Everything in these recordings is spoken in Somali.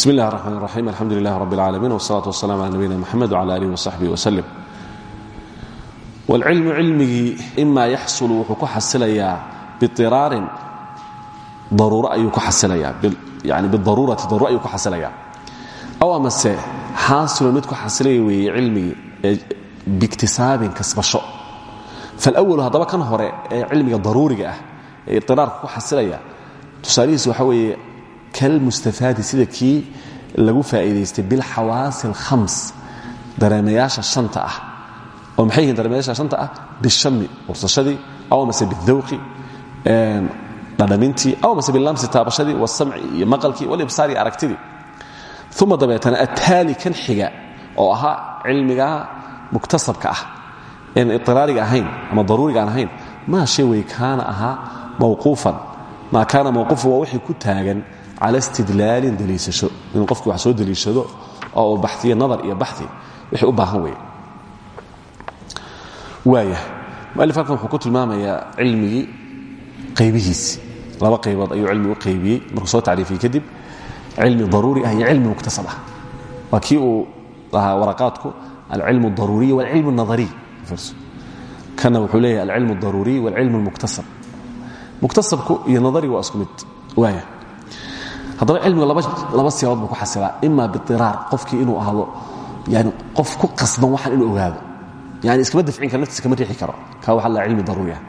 bismi اllah الرحman الرaxيim alxamdu lilah rb اlcaalamiin wالsalaaة waسlaam عalى nabiyina mxamed wعlى alih وصaxbih وslm wاlcilmu cilmigii ima yaxsulu wuxuu ku xasilayaa biiraarin daruuro ayuu ku xasilayaa yani bidaruurati daruuro ayuu ku xasilayaa aw amase xaasilu mid ku xasilaya weeye cilmigii biiktisaabin kasbasho falwalu haddaba kan hore ee cilmiga daruuriga ah ee iiraarka ku xasilaya tusaalihiis waxa weeye kalmustafaadi sida kii lagu faa'iidaystay bilxawaasi alkhams dareemayaasha shanta ah oo maxay yihiin dareemayaasha shanta ah bishami ursashadii aw amase bidawqi dhadhamintii aw amase bilamsi taabashadii wasamci iyo maqalkii walibsaari aragtidii uma dabeetana attaali kan xiga oo ahaa cilmiga muktasabka ah een iraariga ahayn ama daruuriga aan ahayn maa shay wey kaana ahaa mawquufan maa kaana mawquufan waa wixii ku taagan cala istidlaalin daliishasho inuu qofku wax soo daliishado oo uu baxiyo nadar iyo baxi wixii u baahan weeye waaya mualif halkan wuxuu ku tilmaamayaa cilmigii qaybihiisi laba qaybood ayuu cilmi u qaybiyey markuu soo tacriifiyey kadib cilmi daruuri ah iyo cilmi muktasab ah waa kii uu lahaa waraqaadku alcilm اdaruuriy wاlcilm الnadariy kana wuxuu leeyahay alcilm اdaruuriy wاlcilm اlmuktasab muktasabku iyo nadariga waa isku mid waaya haddaba cilmiga laba siyaabood buu ku xasilaa ima biiraar qofkii inuu ahdo yani qof ku qasban waxaan inuu ogaado. Yani iskama dafcin karo naftiisa kama riixi karo. Ka waxa la cilmi daruuri ah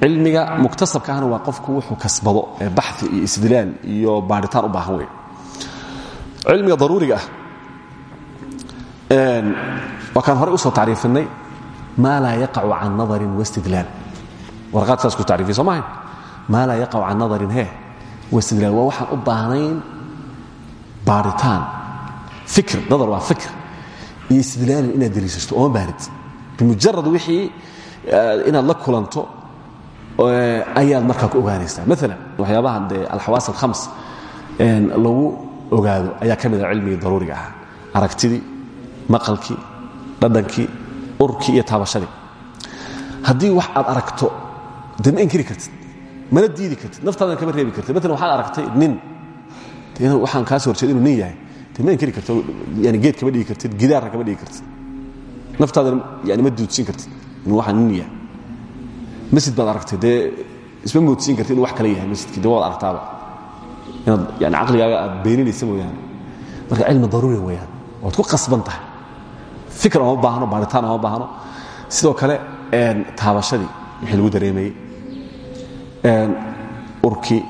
cilmiga muktasabka ahna waa qofku wuxuu kasbado ee baxi iyo istidlaal iyo baaritaan u baahan wey cilmiga daruuriga ah waa kaan horey u soo tacriifinay maa laa yaqacu can nadarin wastidlaal warqaadkaas ku tacriifiy soo maahayn maa laa yaqacu can nadarin he wastidlaal waa waxaan u baahnayn baaritaan. Fikr nadar waa fikr. Iyo istidlaalin inaad deliishato ooma baahnid bimujarad wixii inaad la kulanto ayaad markaa ku ogaanaysaa. Maalan waxyaabaha dee alxawaas alkhams lagu ogaado ayaa ka mida cilmigii daruuriga ahaa. Aragtidii maqalkii dhadhankii urkii iyo taabashadii. Haddii wax aad aragto dee ma inkiri kartid mana diidi kartid naftaadan kama reebi kartid. Maalan waxaad aragtay nin. Waxaan kaa soo horjeed inuu nin yahay. Dee ma inkiri kartid yani geed kama dhigi kartid gidaarna kama dhigi kartid. Naftaadan yani ma duudsiin kartid inuu waxaan nin yahay. Masjid baad aragtay dee isma moodsiin kartid inuu wax kale yahay masjidkii waad aragtaaba. Yani caqligaaga aad beeninaysa mooyaane. Marka cilmi daruuri weeyaan waad ku qasban tahay. Fikr oma baahno baaritaan oma baahno. Sidoo kale taabashadii wixii lagu dareemayey urkii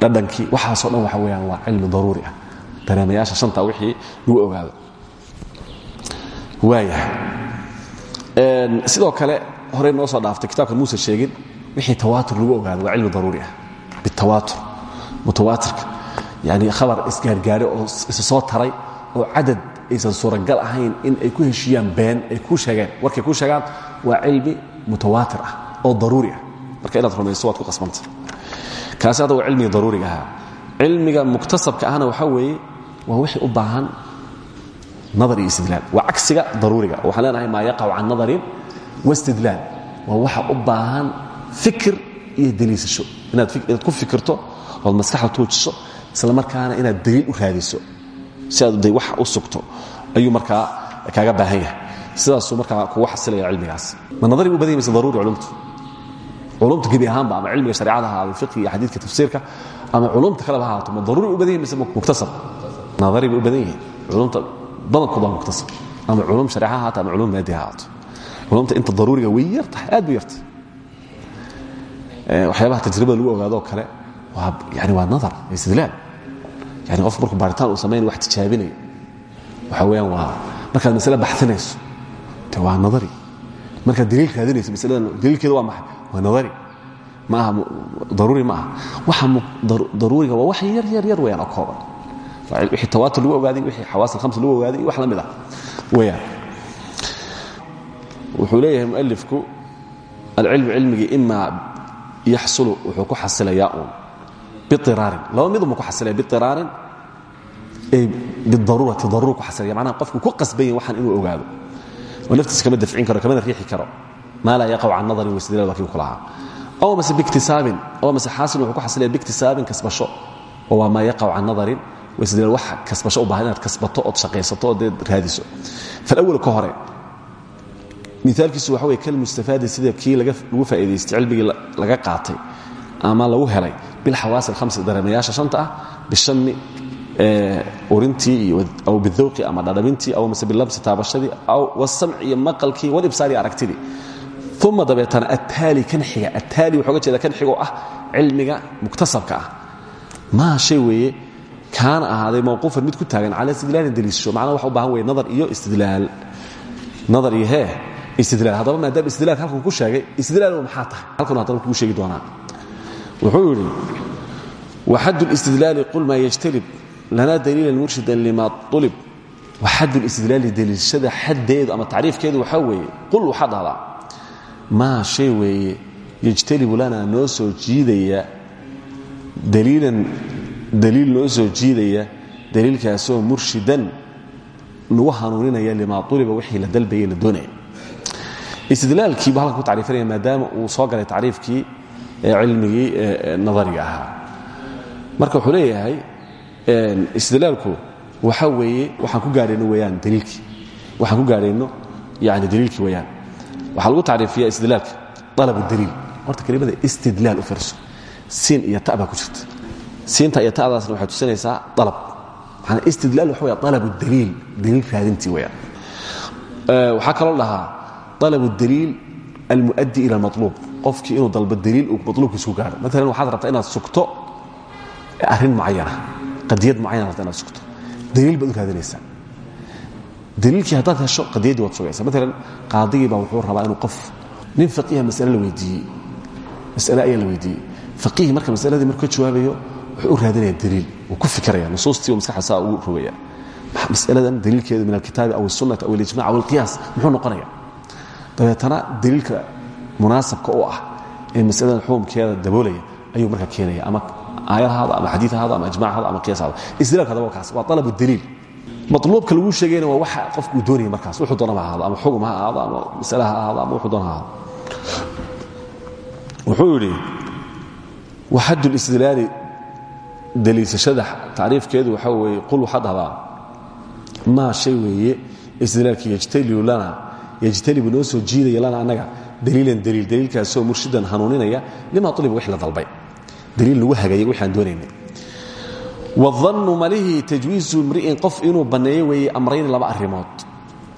dhadhankii waxaasoo dhan waxa weyaan waa cilmi daruuri ah. Dareemayaasha shanta wixii lagu ogaado. Waayahay sidoo kale horey noo soo dhaaftay kitabkan muuse sheegin wixii tawaatur lagu ogaado waa cilmi daruuri ah. Bitawaatur mutawaatirka. Yani khabar isgaargaare oo isa soo taray oo cadad aysan suuragal ahayn in ay ku heshiiyaan been ay kuu sheegeen. Warkay kuu sheegaan waa cilmi mutawaatir ah oo daruuri ah marka inaad rumayso waad ku qasbanta kaasi hadda waa cilmiga daruuriga ahaa. Cilmiga muktasabka ahna waxaa weeye waa wixii u baahan nadar iyo istidlaal. Waa cagsiga daruuriga. Waxaan leenahay maa yaqacu can nadarin wastidlaal waa waxa u baahan fikir iyo deliisasho. Inaad ku fikirto ood maskaxda tuujiso isla markaana inaad daliil u raadiso. Si aad de wax u sugto ayuu markaa kaaga baahan yahay. Sidaasuu markaa kugu xasilaya cilmigaas. Ma nadari u badan yahy mise daruuri culumtu culumta gebi ahaanba ama cilmiga shareecada ha fiqhi iyo tafsiirka ama culumta kaleba ha ahaato ma daruuri u badan yahy mise muktasab. Nadari bay u badan yihiin. Culumta badankood waa muktasab. Ama culum shareeca ha ahaato ama culum maadi ha culumta inta daruuriga way yar tahay aad bu yartahay. Waxyaabaha tajribada lagu ogaadoo kale waa yani waa nadar istidlaal. Yani qofku markuu baaritaan uu samayn wax tijaabinayo waxa weyaan waa markaad masale baxinayso de nadari markaad daliil raadinayso masaladan daliilkeeda waa maxay? Waa nadari ma aha daruuri ma aha. Waxa daruuriga waa wax yar yar yar weyaan oo kooban. Wixii tawaatur lagu ogaaday wixii xawaas alkhams lagu ogaaday wax la mid ah weyaan wuxuu leeyahay mualifku alcilmu cilmigii ima yaxsulu wuxuu ku xasilayaa uun biiraarin laba miduma ku xasilaya biiraarin bidaruurati daruur ku xasilaya macnaha qofku ku qasbanya waxaan inuu ogaado oo naftiisa kama dafcin karo kamana riixi karo. Maa laa yaqacu can nadarin wastidlaal waa kii ku lahaa oo mase biktisaabin oo mase xaasil wuxuu ku xasilaya biktisaabin kasbasho oo waa maa yaqacu can nadarin waa istidlaal wax kasbasho u baahan inaad kasbato ood shaqaysato ood dee raadiso. Falawal ka hore miaalkiisu waxa wey kalmustafaadi sida kii lagu faa'idaystay cilmigii laga qaatay ama lagu helay bilxawaasi alhamsi dareemayaasha shanta ah bishami urintii aw bidawqi ama dhadhabintii aw mase bilabsi taabashadii aw wasamci iyo maqalkii walibsaari aragtidii. Uma dabeetana attaali kan xiga attaali wuxuu ga jeeda kan xigoo ah cilmiga muktasabka ah. Maa shay weeye kaana ahaaday mawquufan mid ku taagan cala istidlaalin daliisho macnaa waxa u baahan weye nadar iyo istidlaal. Nadar iyo hee istidlaal. Haddaba maadaama istidlaalka halkan ku sheegay istidlaal maxaa tahay? Halkan haddaba kugu sheegi doonaa. Wuxuu yidhi waxad اlistidlaali qul maa yajtalib lana daliilan murshidan lima ulib waxad اlistidlaali daliishada xaddeedu ama tacriifkeedu waxaa weeye qul waxaa dhahdaa maa shay weeye yajtalibu lana noo soo jiidaya daliilan daliil noo soo jiidaya daliilkaasoo murshidan nagu hanuuninaya limaa uliba wixii la dalbayay la doonaya istidlaalkiibu halkan ku tacriifinaya maadaama uu soo galay tacriifkii cilmigii nadariga ahaa marka wuxuu leeyahay istidlaalku waxa weeye waxaan ku gaadhayno weyaan daliilkii waxaan ku gaadhayno yani daliilkii weyaan waxaa lagu tacriifiya istidlaalka alabu daliil. Horta kelimada istidlaal u fiirso siin iyo ta ku jirta. Siinta iyo ta'daasna waxay tusinaysaa alab maanaa istidlaal waxa weya alabu daliil daliil raadintii weyaan waxaa kaloo dhahaa alabu daliil almuaddi ila maluub qofkii inuu dalbo daliil uu maluubkiisu ku gaadho maalan waxaad rabtaa inaad sugto arrin mucayana adiyad muayan rabta inaad sugto. Daliil baad u raadinaysaa daliilkii haddaad hesho qadiyaddii waad sugaysaa. Maalan qaadigii baa wuxuu rabaa inuu qof nin faqiiha masale la weydiiyey. Masale ayaa la weydiiyey. Faqiihii marka masaladii markuu ka jawaabayo wuxuu u raadinaya daliil. Wuu ku fikiraya nusuustii u maskaxdasaa ugu rogaya masaladan daliilkeedu min alkitaabi aw isunnati aw alijmac aw alqiyaas muxuu noqonaya dabeetana daliilka munaasabka u ah ee masaladan xukumkeeda daboolaya ayuu marka keenaya ama aayad ahaado ama xadiid ahaado ama ijmac ahaado ama qiyas ahaado istidlalka hadaba kaas. Waa alabu daliil. Maluubka laguu sheegayna waa waxa qofku uu doonaya markaas. Wuxuu doonaba ahaado ama xugum ha ahaado ama masale ha ahaado ama wuxuu doona ha ahaado. Wuxuu yidhi waxad اlistidlaali daliilsashada tacriifkeedu waxaa weeye qul waxaa dhahdaa maa shay weeye istidlaalka yajtalibu lana yajtalibu noo soo jiidaya lana annaga daliilan daliil daliilkaasoo murshidan hanuuninaya lima uliba wix la dalbay daliil lagu hagayay wixaan doonaynay wadannu malihii tajwiizu mri'in qof inuu banneeyo weeye amrayn laba arrimood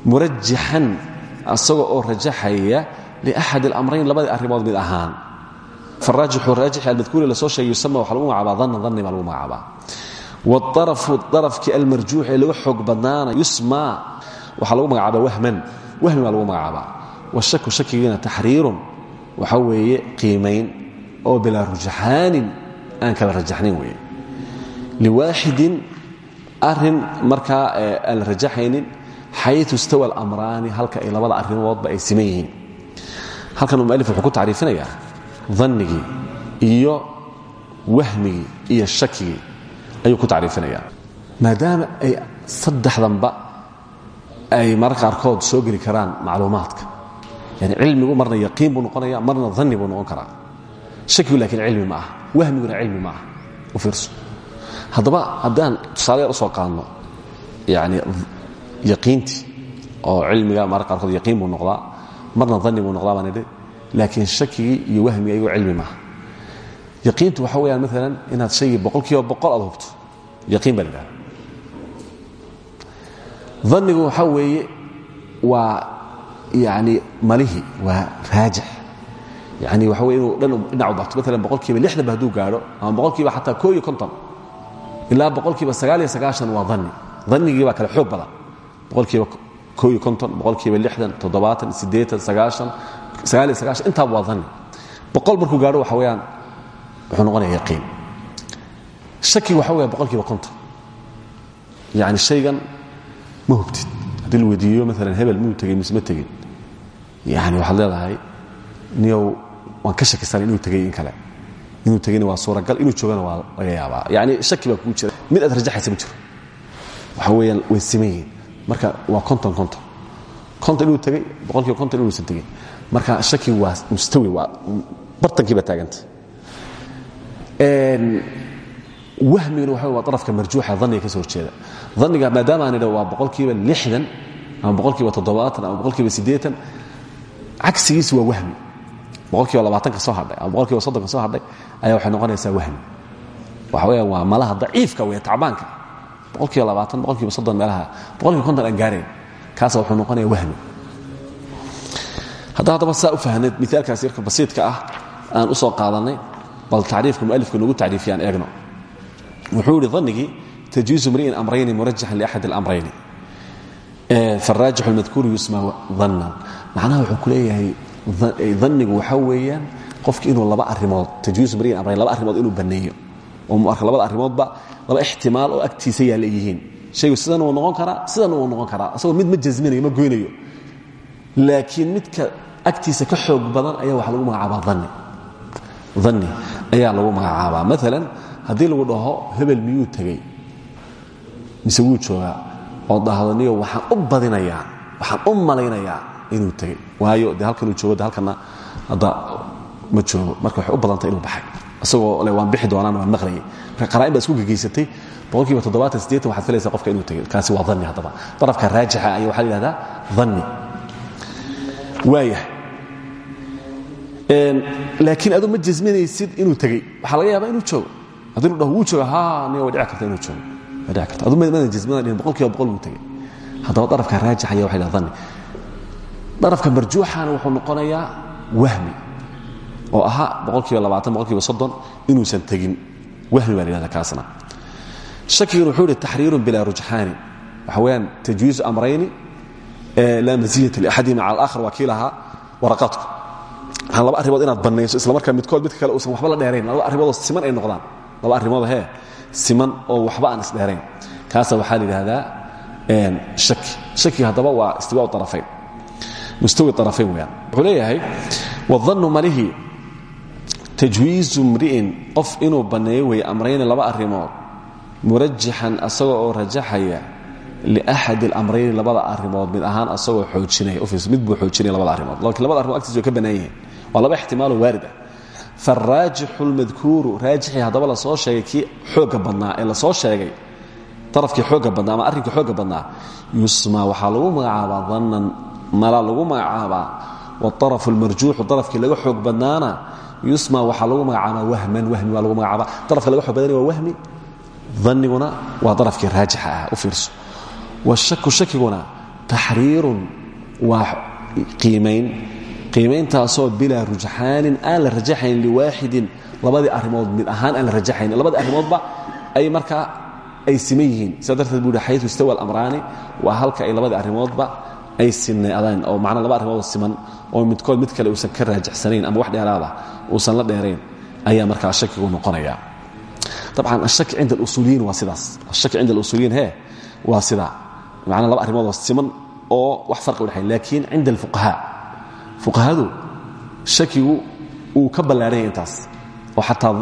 murajixan asagoo oo rajaxaya liaxad اlamrayn labadii arrimood mid ahaan faraajixu raajixi almadkuuri la soo sheegay yusama waxa lagu magacaabaa danna danni baa lagu magacaabaa wاarafu darafkii almarjuux ee laga xoog badnaana yusma waxaa lagu magacaabaa wahman wahmi baa lagu magacaabaa washaku shakigiina taxriirun waxa weeye qiimayn oo bilaa rujaxaanin aan kala rajaxnayn weeye. Liwaaxidin arrin markaa aan la rajaxaynin xayu istawa alamraani halka ay labada arrimoodba ay siman yihiin. Halkan mualif wuxuu ku tacriifinayaa dannigii iyo wahmigii iyo shakigii ayuu ku tacriifinayaa. Maadaama ay saddexdanba ay mararka qaarkood soo geli karaan macluumaadka. Yani cilmigu marna yaqiin buu noqonaya marna danni buu noqon karaa shakigu laakiin cilmi ma aha wahmiguna cilmi ma aha u fiirso. Haddaba haddaan tusaalayaal u soo qaadno yani yaqiintii oo cilmiga mararka qaarkood yaqiin buu noqdaa marna danni buu noqdaa baan idhi laakiin shakigii iyo wahmigii ayagoo cilmi maaha. Yaqiintu waxa weyaan maalan inaad shaygii boqol boqol aad hubto yaqiin baa la idhahda weeye waa yani malihii waa raajix yani waxa wey inuu dhan dhinac u bato maalan boqol kiiba lixdan ba hadduu gaadho ama boqol kiiba xataa koo iyo konton. Ilaa boqol kiiba sagaal iyo sagaashan waa danni dannigii baa kale xoog badan. Boqol kiiba koo iyo konton boqol kiiba lixdan toddobaatan siddeetan sagaashan sagaal iyo sagaashan intaaba waa danni boqol markuu gaadho waxa weeyaan wuxuu noqonaya yaqiin. Shakigu waxa weya boqol kiiba konton. Yani shaygan ma hubtid. Haddii la weydiiyo maalan hebel muu tegey mise ma tegin. Yani waxaad leedahay niyow waan ka shakisanay inuu tegey in kale. Inuu tegeyna waa suuragal inuu joogana waa laga yaabaa. Yani shaki baa kugu jira. Mid aad rajaxaysa ma jiro. Waxa weeyaan way siman yihiin. Marka waa konton konton. Konton inuu tegey boqol kiiba konton inuusan tegin marka shakigu waa mustawi waa bartankii baa taaganta wahmiguna waxa waa arafka marjuuxa dhanniga ka soo horjeeda dhanniga maadaama aan idha waa boqolkiiba lixdan ama boqolkiiba toddobaatan ama boqolkiiba siddeetan cagsigiisi waa wahmi boqolkiiba labaatanka soo hadhay ama boqolkiiba soddonka soo hadhay ayaa waxay noqonaysaa wahmi waxa weeyaan waa malaha daciifka weeye tacbaanka. Boqolkiiba labaatan boqolkiiba soddon meelaha boqolkiiba konton aan gaarayn kaasa wuxuu noqonaya wahmi hadda haddaba saa u fahnayd miaalkaas yarka basiidka ah aan u soo qaadannay bal tacriifka mualifka nagu tacriifiyaan eegno. Wuxuu yidhi dannigii tajwiizu mri'in amrayni murajaxan liaxad اlamrayni faaraajix اlmadkuuru yusma dannan macnaha wuxuu ku leeyahay dannigu waxaa weeyaan qofki inuu laba arimood amrayn laba arrimood inuu banneeyo. Oo marka labada arrimoodba laba ixtimaal oo agtiisa yaa leeyihiin shaygu sidan wuu noqon karaa sidan wuu noqon karaa asagoo mid ma jasminayo ma goynayo. Laakiin midka agtiisa ka xoog badan ayaa waxa lagu magacaabaa danni danni ayaa lagu magacaabaa. Maalan haddii lagu dhaho hebel miyuu tegey mise wuu joogaa? Oo dhahdo niyo waxaan u badinayaa waxaan u malaynayaa inuu tegey waayo dee halkanuu joogo de halkana hadda ma joogo. Marka waxay u badantay inuu baxay. Isagoo le waan bixi doonaan waan maqlayay marka qara'in baa isku gegeysatay boqolkiiba toddobaatan siddeetan waxaad filaysaa qofka inuu tegey kaasi waa danni haddaba. Darafka raajixa ayaa waxaa la yihahdaa danni waayah laakiin adu ma jasminaysid inuu tegey waxaa laga yaabaa inuu joogo. Haddii lu dhaho wuu jooga. Ha niga way dhici karta inuu joogo. Way dhici karta. Adu madan jasmina dhihin boqolkiiba boqol buu tegey haddaba darafka raajix ayaa waxa la danni darafka marjuuxana wuxuu noqonayaa wahmi oo ahaa soddon inuusan tegin. Wahmi baa la yihahda kaasna. Shakigan wuxuu yidhi taxriirun bilaa rujxaani. Waxa weeyaan tajwiizu amrayni laa maziyata liaxadihima cala alaakhar waa kii lahaa waraqaadku waxaan laba arrimood inaad bannayso isla markaa midkood midka kale uusan waxba la dheerayn. Laba arrimoodoo siman ay noqdaan. Laba arrimood hee siman oo waxba aan isdheerayn kaasa waxaa la yidhaahdaa shaki. Shaki haddaba waa istiwaa arafayn mustawi arafayn weyaan wuxuu leeyahay wadannu malihii tajwiizu mri'in qof inuu banneeyo weeye amrayni laba arrimood murajaxan asagoo oo rajaxaya liaxad اlamrayni labada arimood mid ahaan asagoo xoojinaya mid buu xoojinaya labada arimood lakiin labada arimood agtiisa way ka bannaan yihiin waa laba ixtimaaloo waarid ah faaraajixu اlmadkuuru raajixii haddaba la soo sheegay kii xoogga badnaa ee la soo sheegay darafkii xoogga badnaa ama arrinkii xoogga badnaa yusma waxaa lagu magacaabaa dannan mala lagu magacaabaa waarafu اlmarjuuxu darafkii laga xoog badnaana yusma waxaa lagu magacaabaa wahman wahmi waa lagu magacaabaa. Darafka laga xoog badnaya waa wahmi danniguna waa darafkii raajixa ah u fiirso. Wshaku shakiguna taxriirun waa qiimayn qiimayntaasoo bilaa rujxaanin aan la rajaxayn liwaaxidin labadii arrimood mid ahaan aan la rajaxayn. Labadii arrimoodba ay markaa ay siman yihiin. Sidaa darteed buu hi xayu istawa alamraani waa halka ay labadii arrimoodba ay sinadaan oo macnaa laba arrimoodoo siman oo midkood mid kale uusan ka raajaxsanayn ama wax dheeraada uusan la dheerayn ayaa markaa shakigu noqonaya dabcan ashaki cinda alusuuliyiin waa sidaas. Ashaki cinda alusuuliyiin he waa sidaa. Macnaa laba arrimoodoo siman oo wax farqi udhexay laakiin cinda alfuqahaa fuqahadu shakigu uu ka ballaarhanya intaas oo xataa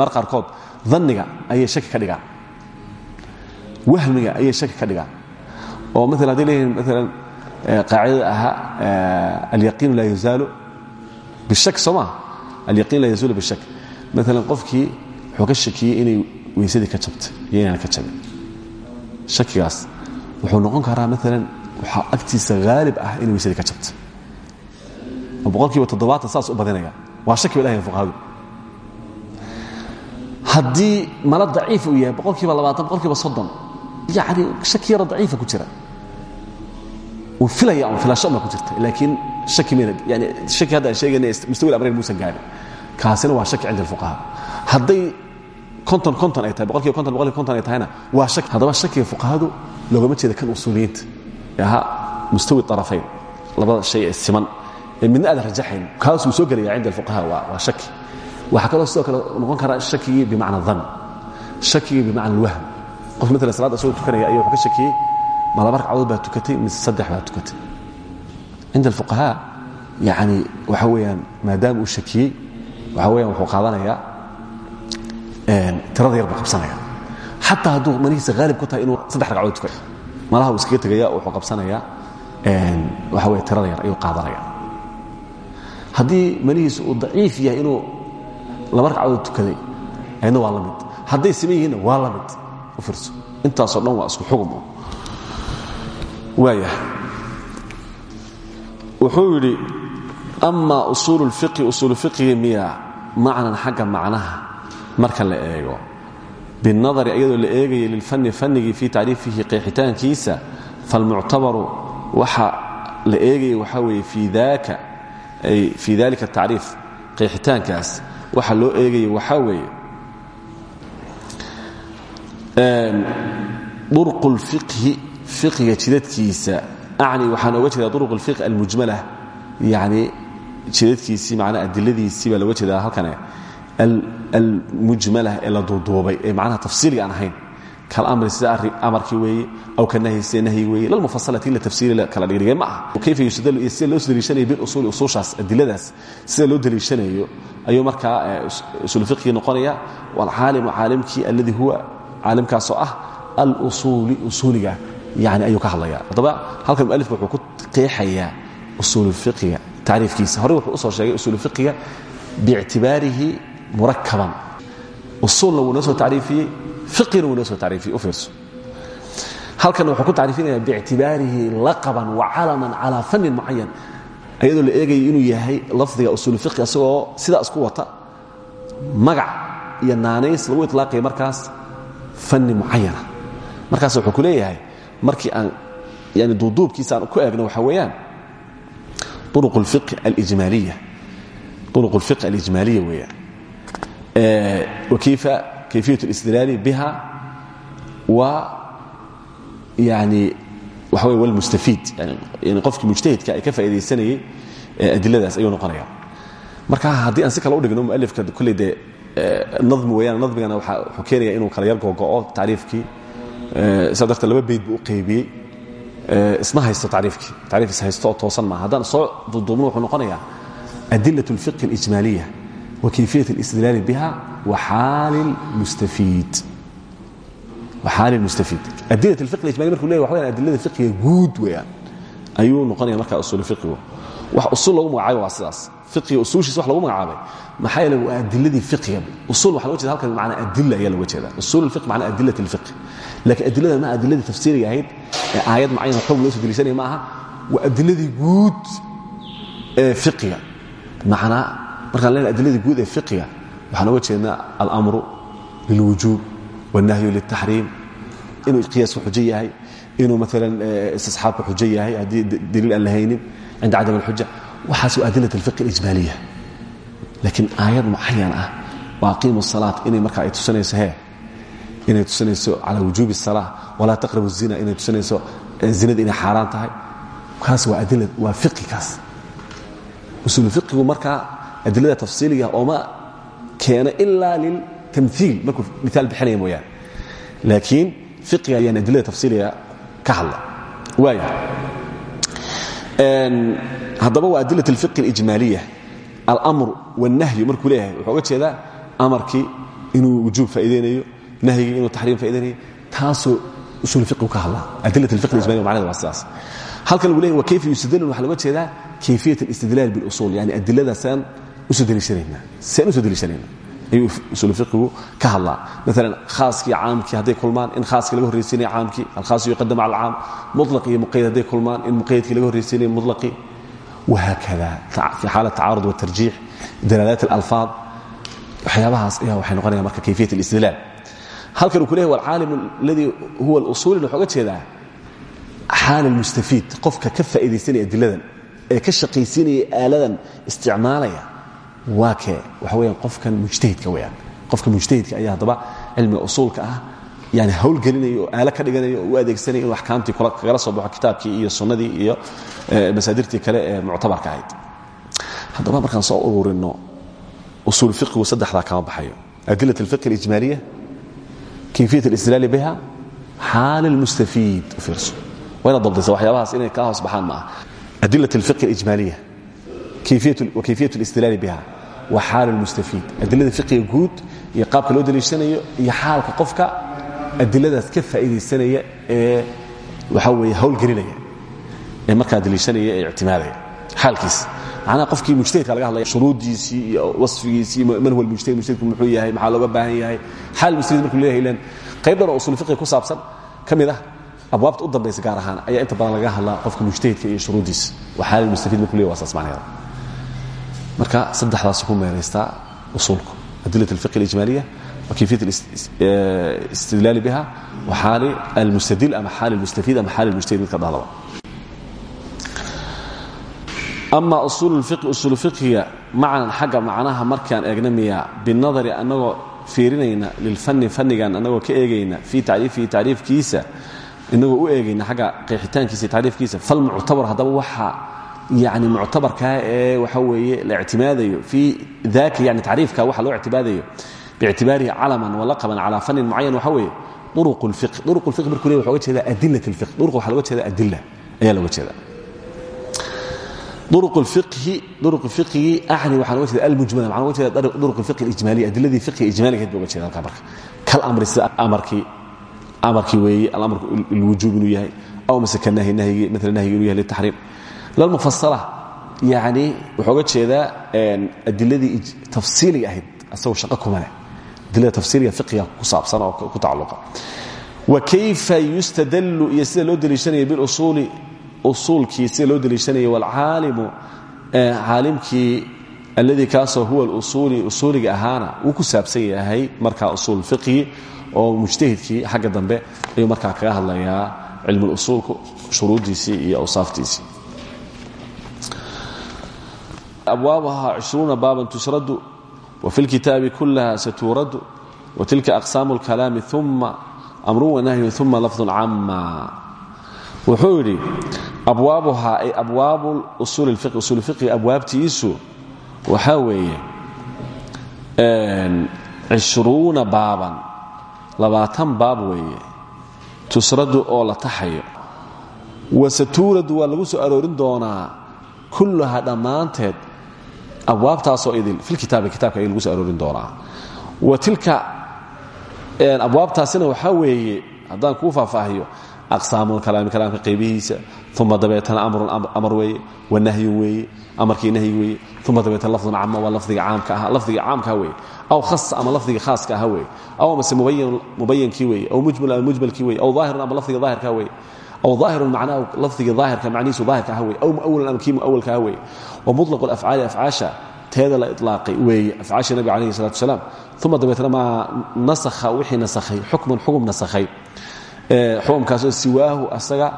mar qaarkood danniga ayay shaki ka dhigaan. Wahmiga ayay shaki ka dhigaan. Oo maala hadday leeyihiin maalan qaacidada ahaa alyaqiinu laa yazaalu bishak soo maa alyaqiin laa yazuulu bishak maalan qofkii wuxuu ka shakiyey inay weysadii ka jabtay iyo ka jabin shakigaas wuxuu noqon karaa maalan waxaa agtiisa haalib ah inay weysadii ka jabtay oo boqolkiiba toddobaatan saas u badinaya waa shaki ba dhahayan fuqahadu haddii mala daciif uu yahay boqolkiiba labaatan boqolkiiba soddon yani shaki daciifa ku jira uu filaya un filasho baa ku jirta. Laakiin shaki mayna yani shaki hadda aan sheegayna mustawi amrayn muusan gaarin kaasina waa shaki cinda alfuqaha. Hadday konton konton ay tahay boqolkiiba konton boqolkiiba konton ay tahayna waa shaki haddaba shakiga fuqahadu loogama jeeda kan usuuliyiinta ee ahaa mustawi arafayn labada shay ee siman. Ee midna aadan rajaxayn. Kaas wuu soo gelaya cinda alfuqaha waa shaki. Waxaa kaloo sidoo kale noqon kara shakigii bimacna dan shakigii bimacna alwahm. Qof maalan salaadda asagoo tukanaya ayaa wuxuu ka shakiyey ma laba ragcadood baa tukatay mise saddex baa tukatay. Cinda alfuqahaa yani waxa weeyaan maadaama uu shakiyey waxa weeyaan wuxuu qaadanayaa tirada yar buu qabsanaya. Xataa hadduu manihiisa haalib ku tahay inuu saddex ragcadood tukay malaha uu iskaga tegaya wuxuu qabsanayaa waxa weye tirada yar ayuu qaadanaya. Haddii manihiisu uu daciif yahay inuu laba ragcadood tukaday ayadna waa la mid. Hadday siman yihiinna waa la mid. U fiirso. Intaasoo dhan waa isku xugum waaya wuxuu yidhi amaa usuulu lfiqhi usuulu fiqhiga miya macnan xagga macnaha marka la eego. Biاnadari iyadoo la eegaya lilfanni fannigii fii tacriifihi qeexitaankiisa falmuctabaru waxa la eegaya waxaa weeye fii dalika tacriif qeexitaankaas waxa loo eegaya waxaa weeye duruq اlfiqhi fiqhiga jidadkiisa. Acni waxaan oga jeedaa duruq اlfiqh almujmala yani jidadkiisii macnaa adiladiisii baa looga jeedaa halkane. Almujmala ee la duuduubay ee macnaha tafsiiliga aan ahayn. Kalamri sida amarkii weeye aw ka nahyi sida nahyi weeye lalmufasalati la tafsiili kala dhigdhigay ma aha. Kayfa yustadalu iyo sida loo daliishanayo bilusuuli usuushaas adiladaas sida loo daliishanayo ayuu markaa usuul fiqhigii noqonaya walcaalimu caalimkii alladii huwa caalimkaasoo ah alusuuli usuuliga yani ayuu ka hadlaya haddaba halkan mualifka wuxuu ku qeexayaa usuul fiqhiga tacriifkiisa horey wuxuu u soo sheegay usuul fiqhiga biictibaarihi murakaban usuulna wuu noo soo tacriifiyey fiqhina wuu noo soo tacriifiyey u fiirso halkanna wuxuu ku tacriifinaya biictibaarihi laqaban wa calaman calaa fannin mucayan iyadoo la eegaya inuu yahay lafdiga usuul fiqhi asagoo sidaa isku wata magac iyo naanays lagu itlaaqaya markaas fanni mucayana markaas wuxuu ku leeyahay markii aan yani duuduubkiisa aan ku eegno waxaa weeyaan uruq اlfiqh alijmaaliya uruq اlfiqh alijmaaliya weeyaan wakayfa kayfiyaة اlistidlaali biha wa yani waxa wey wlmustafiid yani qofkii mujtahidka ay ka faaidaysanayey adiladaas ayuu noqonaya marka haddii aan si kale u dhigno mualifka kolley dee nadmi weeyaan nadmigana wuxuu keenaya inuu kala yar gogo'o tacriifkii saa darteed laba bayd buu u qaybiyey isma haysto tacriifkii tacriif is haysto oo toosan maaha haddaan soo duduubno wuxuu noqonayaa adilaة اlfiqh اlijmaaliya wa kayfiyaة اlistidlaali biha wa xaali اlmustafiid waxaali mustafiid adilat اlfiqh اlijmaliya markuu leyahy waxa weyaan adilada fiqhiga guud weeyaan ayuu noqonaya markaa usuul fiqhigu wax usul lagu magacaabay waa sidaas fiqhiga usuushiisa wax lagu magacaabay maxaa yeele waa adiladii fiqhiga usul waxa loga jeeda halkan macnaa adila ayaa loga jeeda usul اlfiqh macnaa adilat اlfiqh lakiin adilada maa adiladii tafsiiriga ahayd. Ee aayad macayana xukm loo soo deliisanaya ma aha waa adiladii guud ee fiqiga bimacnaa markaan leenahay adiladii guud ee fiqiga waxaan oga jeednaa alamru lilwujuub wannahyu liltaxriim inuu qiyaaska xujo yahay. Inuu maalan istisxaabka xujo yahay. Haddii daliil aan lahaynin cinda cadam alxuja waxaas waa adilat alfiqi alijmaaliya laakiin aayad mucayan ah. Waa aqiimu salaat inay markaa ay tusanayso hee inay tusinayso calى wujuubi الsalaa walaa taqrabu الzina inay tusinayso zinada inay xaaraan tahay kaas waa adila waa fiqi kaas usuul fiqigu markaa adilada tafsiiliga ooma keeno ilaa liltamhiil markuu miaal bixinaya mooyaane laakiin fiqiga ayaan adilada tafsiiliga ka hadla waaya haddaba waa adilaة اlfiqh اlijmaaliya almr wالnahyu markuu leeyahay wuxuu oga jeedaa amarkii inuu wujuub faaideynayo nahyigii inuu taxriim faaidanayo taasoo usuul fiqigu ka hadlaa adilat alfiqh ijmaniga macnada waa sidaas halkan lagu leeyahy wa kayfa yustadlun waxaa looga jeedaa kayfiyat alistidlaal bilusuul yani adilada saan u soo deliishanaynaa saan u soo deliishanaynaa ayuu usuul fiqigu ka hadlaa maalan khaaskii caamkii hadday kulmaan in khaaskii laga horraysiinaya caamkii alkhaas yuqadam cala alcaam mutlaq iyo muqayd hadday kulmaan in muqaydkii laga horraysiinaya mutlaqii wahakada fi xaala tacaarud waatarjiix dalaalaat alalfaad waxyaabahaas ayaa waxay noqonayaan marka kayfiyat alistidlaal halkan uu ku leeyahy walcaalim aladii huwa اlusuuli waxooga jeedaa xaal اlmustafiid qofka ka faa'iidaysanaya adiladan ee ka shaqaysiinaya aaladan isticmaalaya. Waa kee? Waxa weyaan qofkan mujtahidka weyaan qofka mujtahidka ayaa haddaba cilmiga usuulka ah yani hawlgelinaya oo aalo ka dhiganaya oo u adeegsanaya inuu axkaamtii kagala soo baxo kitaabkii iyo sunnadii iyo masaadirtii kale ee muctabarka ahayd. Haddaba markaan soo ururinno usuul fiqigu saddexdaa kama baxayo. Adilat alfiqh alijmaaliya kayfiyat alistidlaali biha xaal almustafiid u fiirso wayna dabdaysa waxyaabahaas inay kaa hoos baxaan ma aha adilat alfiqh alijmaaliya wakayfiyat اlistidlaali biha wa xaal اlmustafiid adilada fiqiga guud iyo qaabka loo daliishanayo iyo xaalka qofka adiladaas ka faa'iidaysanaya ee waxaa weeye hawlgelinaya ee markaa daliishanaya ee ictimaadaya xaalkiis manaa qofkii mujtahidka laga hadlaya shuruudiisii iyo wasfigiisii manhuwa mujtahid mujtahidku muxuu yahay maxaa looga baahan yahay? Xaal mujtahid markuu leeyahay ilan. Qayb dhan oo usul fiqi ku saabsan ka mid ah abwaabta u dambaysa gaar ahaan ayaa inta badan laga hadlaa qofka mujtahidka iyo shuruuddiisa waa xaal mustafid markuu leeyahay waa saas macnaheeda marka saddexdaas ku meeraystaa usulku adilat alfiqi alijmaaliya wa kayfiyat istidlaali biha wa xaali almustadil ama xaal almustafiid ama xaal almujtahid midka dhahdaba ama usuul fiqhi usuulu fiqhiga macanan xagga macnaha markaan eegna miyaa binadari annagoo fiirinayna lilfanni fannigan annagoo ka eegayna fii tacriifihi tacriifkiisa inagoo u eegayna xagga qeexitaankiisa tacriifkiisa. Falmuctabar haddaba waxa yani muctabarkaa ee waxa weeye la ictimaadayo fii daaka yani tacriifka waxa loo ictibaadayo biictibaarihi calaman walaqaban calaa fannin mucayan waxa weeye uruq lfiqh uruq lfiqh markuu ley waxa oga jeeda adilat lfiqh. Uruq waxa loga jeeda adila ayaa loga jeeda uruqigii ani waxaan uga jeeda almujmal waxaan uga jeeda uruq اfiqh اlijmaaliya adiladii fiqhiga ijmaaligeed bay uga jeedaan ka marka kal amri sida amarkii amarkii weeye alamru lwujuub inuu yahay aw mase ka nahyi nahyigii mala nahyi inuu yahay litaxriim lalmufasala yani wuxuu uga jeedaa adiladii tafsiiliga ahayd asagoo shaqo kumane adilada tafsiiliga fiqhiga ku saabsan oo ku tacaluqa wa kayfa yustadallu iyo sida loo deliishanaya bilusuuli usuulkii sida loo deliishanayay waalcaalimu caalimkii alladii kaasoo huwa lusuuli usuuliga ahaana wuu ku saabsan yahay markaa usuul fiqhi oo mujtahidkii xagga dambe ayuu markaa kaga hadlayaa cilmulusuulku shuruuddiisii iyo awsaaftiisii. Abwaabuhaa ishruuna baaban tushradu wa fi lkitaabi kullaha satuuradu wa tilka aqsaamu اlkalaami uma amrun wanahyun uma lafdu cama wuxuu yidhi abwaabuhaa ay abwaabu usuul usul fiqhi abwaabtiisu waxaa weeye cishruuna baaban. Labaatan baab weeye. Tusradu oo la taxayo. Wasatuuradu waa lagu soo aroorin doonaa kullaha dhammaanteed abwaabtaasoo idil. Filkitaabi kitaabka aya lagu soo aroorin doonaa. Wa tilka abwaabtaasina waxaa weeye haddaan kuu faahfaahiyo aqsaamulkalaami kalaamka qaybihiisa uma dabeetana amrun amar weeye wa nahyun weeye amarkii nahyi weeye. Uma dabeetana lafdun cama waa lafdiga caamka aha lafdiga caamka weeye. Aw khas ama lafdiga khaaska aha weeye. Aw amase mubayankii weeye. Aw mujmal ama mujmalkii weeye. Aw daahirun ama lafdiga daahirka weeye. Aw daahirun macnahu lafdiga daahirka macnihiisu daahirka aha weye aw muawalan ama kii muawalka aha weeye. Wa mutlaqu alafcaali afcaasha teeda la ilaaqay weeye afcaashii nabiga calayhi salatu wasalaam. Uma dabeetana maa nasakha wixii nasakhay xukman xugum nasakhay xukumkaasoo siwaahu asaga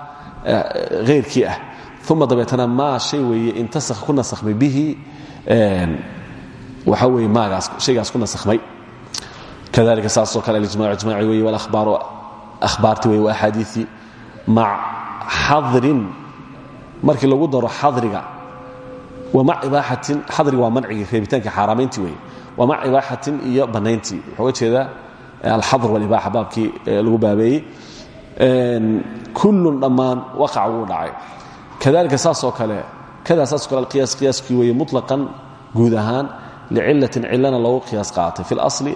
hayrkii ah. Uma dabeetana maa shay weeye intasakh ku nasakhmay bihi waxa weeye maagaas shaygaas ku nasakhmay. Kadalika saasoo kale alijmac ijmaaci weeye walahbaaru ahbaarti weye waa axaadiiii mac xadrin. Markii lagu daro xadriga wamac ibaaxatin xadriga waa mancigii reebitaankii xaaraamayntii weye wamac ibaaxatin iyo bannayntii. Wuxuu uga jeedaa alxadr walibaaxa baabkii lagu baabeeyey kullun dhammaan waqac wuu dhacay. Kadalika saasoo kale kadaa saasoo kale alqiyaas qiyaaskii weeye mutlaqan guud ahaan licilatin cilana loogu qiyaas qaatay. Fi اlasli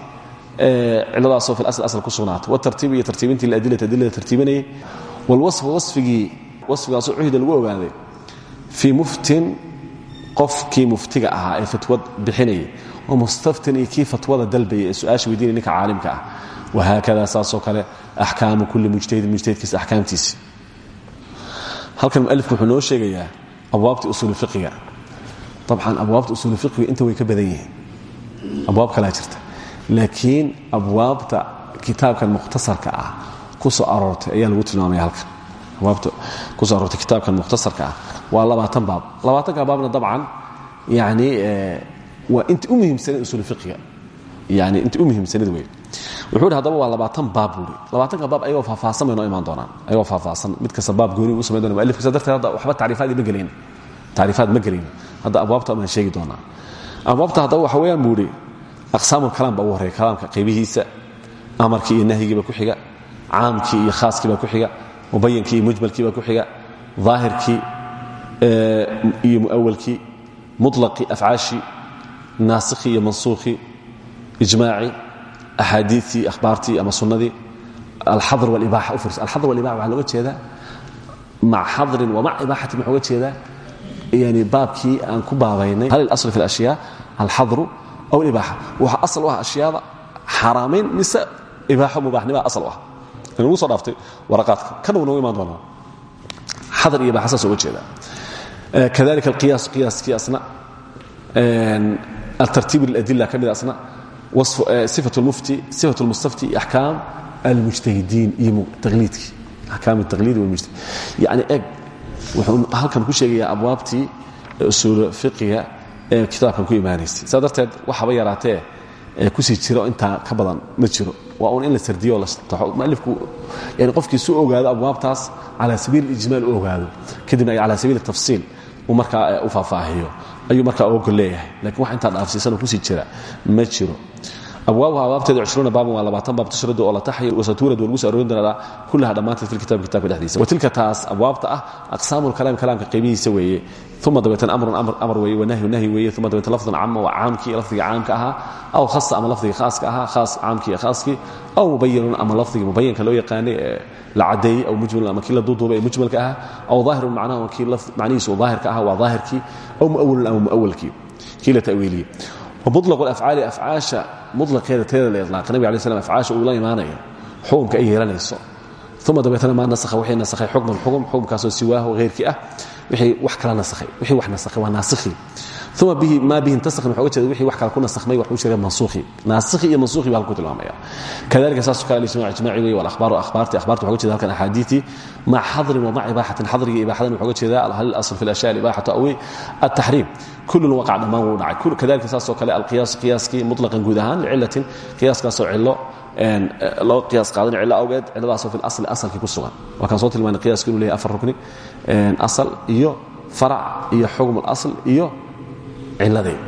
ciladaasoo fi asl asl ku sugnaatay. Watartiib iyo tartiibintii adilata adilada tartiibinayay walwasfu wasfigii wasfigaasoo cuhida lagu ogaaday. Fii muftin qofkii muftiga ahaa ee fatwad bixinayay. Wamustaftin iyo kii fatwada dalbayay ee su'aasha weydiinaya ninka caalimka ah. Wahaakada saasoo kale axkaamu kulli mujtahidin mujtahidkiisa axkaamtiisi halkan mualifku wuxuu noo sheegayaa abwaabta usuul fiqiga dabcan abwaabta usuul fiqiga inta way ka badan yihiin abwaab kalaa jirta laakiin abwaabta kitaabkan mukhtasarka ah ku soo aroortay ayaa lagu tilmaamaya halkan abwaabta ku soo aroortay kitaabkan mukhtasarka ah waa labaatan baab labaatanka baabna dabcan yani waa inta u muhiimsanayd usuul fiqiga yani inta u muhiimsanayd wey wuxuu hi hadaba waa labaatan baab buui labaatanka baab ayagoo faahfaahsan bay noo imaan doonaan ayagoo faahfaahsan mid kasta baab gooni u samayn doona mualifka sa darteed hadda waxba tacriifaad ma gelayn tacriifaad ma gelayn hadda abwaabta baan sheegi doonaa. Abwaabta haddaba waxa weeyaan buu ihi aqsaamul kalaam baa ugu horreya kalaamka qaybihiisa amarkii iyo nahyigiiba ku xiga caamkii iyo khaaskii baa ku xiga mubayankii iyo mujmalkii baa ku xiga daahirkii iyo muawalkii muطlaqii afcaashii naasikhii iyo mansuukhii ijmaacii axaadiiii ahbaartii ama sunadii alxadr walibaxa u fiirso. Alxadr walibaxa waxaa looga jeedaa mac xadrin wamac ibaaxatin waxaa oga jeedaa yani baabkii aan ku baabaynay. Hal ilasl fi alashyaa alxadru aw alibaaxa waxa asal u ah ashyaada xaaraamayn mise ibaaxo mubaaxnima asal u ah. Inugu soo dhaaftay waraqaadka kana wuu nagu imaan doonaa xadar iyo ibaaxa saas uga jeeda kadalika alqiyaas qiyaaskii asna. Altartiib liladila ka mid asna صفة المفتي صفة المستفتي أحكام المجتهدين iyo تقليidkii أحكام التقليد والمجتهد يعني eg wuxuu halkan ku sheegayaa abwaabtii usuul fiqiga ee kitaabkan ku imaanaysay saa darteed waxaba yaraatee ee kusii jiro intaa ka badan ma jiro waa uun in la sardiyo o la taxo mualifku yani qofkii su ogaado abwaabtaas calaa sabiil ijmaal u ogaado kadibna ay calaa sabiil tafsiil uu markaa u faahfaahiyo ayuu markaa ogol leeyahay. Lakin wax intaa dhaafsiisanoo ku sii jira ma jiro abwaabuha abaabteeda cishruuna baaban waa labaatan baab tushradu oo la taxayo wasatuurad waa lagu kullaha dhammaanteed fi kitabi kitabka dhexdiisa. Watilka taas abwaabta ah aqsaamu lkalaam kalaamka qaybihiisa weeye. Uma dabeetan amrun amar weeye wanahyu nahyi weeye. Uma dabeetan lafdan cama waa caamkii lafdiga caamka ahaa aw khasa ama lafdiga khaaska ahaa khaas caamkii khaaskii aw mubayinun ama lafdigii mubayinka loo yaqaanay ee aw mujmalun ama kii la duuduubay ee mujmalka ahaa aw daahirun macnaha kii macnihiisu daahirka ahaa waa daahirkii aw muawalun ama muawalkii kii la wamulaq alafcaali afcaasha mulaqeeda teeda la ilaaqay nabig alay slam afcaasha uu la imaanayo xukumka ay yeelanayso uma dabeetana maa nasakha wixii nasakhay xukman xukm xukumkaasoo siwaahu heyrkii ah wixii wax kala nasakhay wixii wax nasakhay waa uma maa bihi intasakhin waxa uga jeeda wixii wax kale ku nasakhmay wax u sheegay mansuukhi. Naasikhi iyo mansuukhi baa halku tilmaamaya. Kadalika saasoo kale alijmac ijmaaci weeye walakhbaaru akhbaarti akhbaarti waxa uga jeeda halkan axaadiitii mac xadrin wa mac ibaaxatin xadriga ibaaxadan waxa uga jeeda hal asl fi alashyaa alibaaxatu awi altaxriim kulun waqac dhammaan wuu dhacay. Kadalika saasoo kale alqiyaas qiyaaskii mutlaqan guud ahaan licilatin qiyaaskaasoo cillo loo qiyaas qaadanayo cillo awgeed cilladaasoo fi asli asalkii ku sugan. Waa kaan soo tilmaanay qiyaaska inuu leeyahay afar rukni asal iyo farac iyo xukm alasl iyo ciladii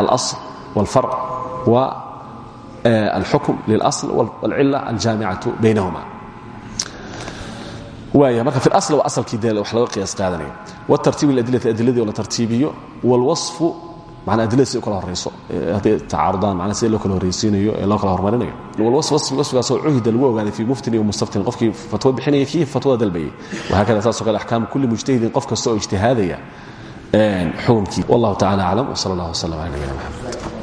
alasl walfarc wa alxukm lilasl walcila aljaamicatu baynahuma waaya marka fi اlasl waa asalkii dee wax laga qiyaas qaadanayo wاtartiib اladilati adiladii oo la tartiibiyo wاlwaصfu mana adilada siday u kala horayso hadday tacaarudaan mana sida loo kala horraysiinayo ee loo kala hormarinayo walwasf wasfigaasoo cuhida lagu ogaaday fii muftin iyo mustaftin qofkii fatwo bixinaya kii fatwada dalbayay wahakada saasoo kale axkaamu kulli mujtahidin qof kasta oo ijtihaadaya xukunkiisa wallah tacala aclam wsal allah wslam ala nabina mxamed